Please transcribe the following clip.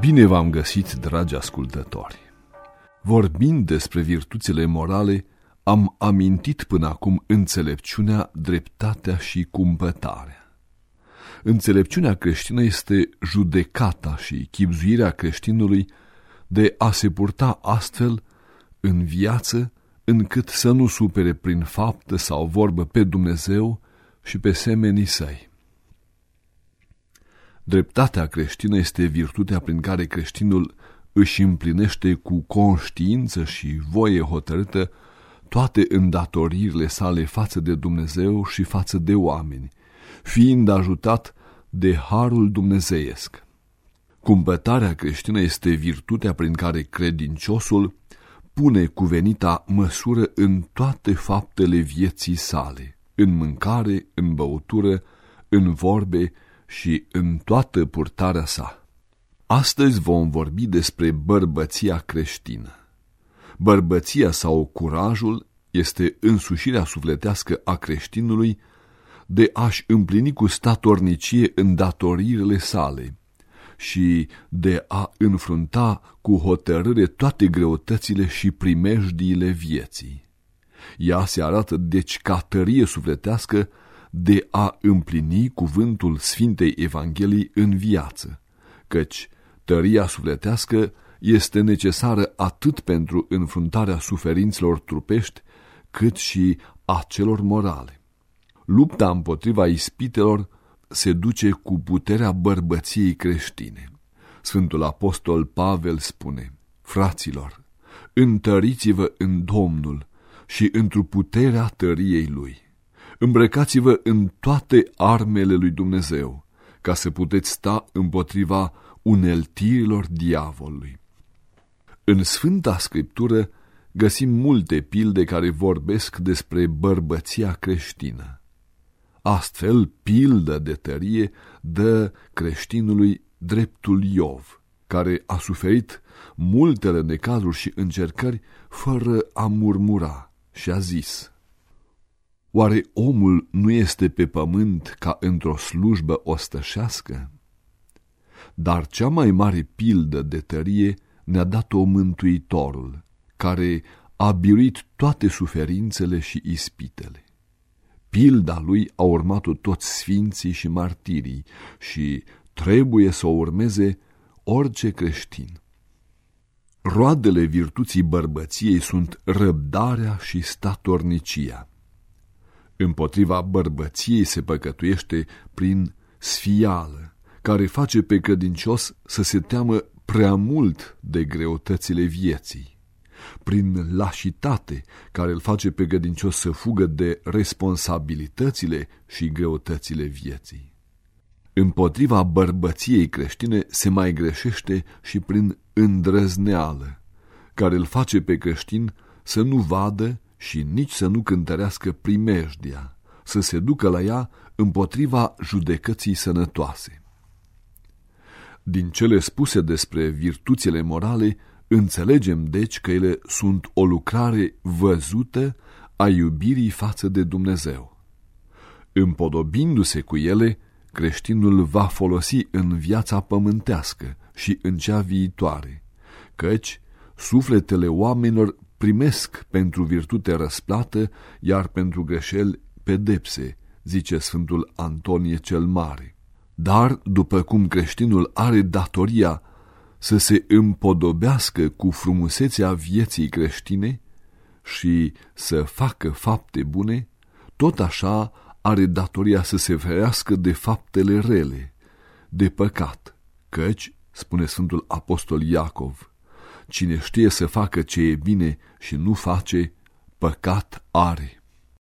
Bine v-am găsit, dragi ascultători! Vorbind despre virtuțile morale, am amintit până acum înțelepciunea, dreptatea și cumpătarea. Înțelepciunea creștină este judecata și chipzuirea creștinului de a se purta astfel în viață încât să nu supere prin faptă sau vorbă pe Dumnezeu și pe semenii săi. Dreptatea creștină este virtutea prin care creștinul își împlinește cu conștiință și voie hotărâtă toate îndatoririle sale față de Dumnezeu și față de oameni, fiind ajutat de harul dumnezeiesc. Cumpătarea creștină este virtutea prin care credinciosul pune cuvenita măsură în toate faptele vieții sale, în mâncare, în băutură, în vorbe și în toată purtarea sa. Astăzi vom vorbi despre bărbăția creștină. Bărbăția sau curajul este însușirea sufletească a creștinului de a-și împlini cu statornicie îndatoririle sale și de a înfrunta cu hotărâre toate greutățile și primejdiile vieții. Ea se arată deci ca tărie sufletească de a împlini cuvântul Sfintei Evangheliei în viață, căci tăria sufletească este necesară atât pentru înfruntarea suferințelor trupești, cât și a celor morale. Lupta împotriva ispitelor se duce cu puterea bărbăției creștine. Sfântul Apostol Pavel spune, Fraților, întăriți-vă în Domnul și într-o puterea tăriei Lui. Îmbrăcați-vă în toate armele lui Dumnezeu, ca să puteți sta împotriva uneltirilor diavolului. În Sfânta Scriptură găsim multe pilde care vorbesc despre bărbăția creștină. Astfel, pildă de tărie dă creștinului dreptul Iov, care a suferit multele necazuri și încercări fără a murmura și a zis, Oare omul nu este pe pământ ca într-o slujbă ostășească? Dar cea mai mare pildă de tărie ne-a dat-o Mântuitorul, care a biruit toate suferințele și ispitele. Pilda lui a urmat-o toți sfinții și martirii și trebuie să o urmeze orice creștin. Roadele virtuții bărbăției sunt răbdarea și statornicia. Împotriva bărbăției se păcătuiește prin sfială, care face pe credincios să se teamă prea mult de greutățile vieții, prin lașitate, care îl face pe credincios să fugă de responsabilitățile și greutățile vieții. Împotriva bărbăției creștine se mai greșește și prin îndrăzneală, care îl face pe creștin să nu vadă și nici să nu cântărească primejdia, să se ducă la ea împotriva judecății sănătoase. Din cele spuse despre virtuțile morale, înțelegem deci că ele sunt o lucrare văzută a iubirii față de Dumnezeu. Împodobindu-se cu ele, creștinul va folosi în viața pământească și în cea viitoare, căci sufletele oamenilor primesc pentru virtute răsplată, iar pentru greșeli pedepse, zice Sfântul Antonie cel Mare. Dar, după cum creștinul are datoria să se împodobească cu frumusețea vieții creștine și să facă fapte bune, tot așa are datoria să se ferească de faptele rele, de păcat, căci, spune Sfântul Apostol Iacov, Cine știe să facă ce e bine și nu face, păcat are.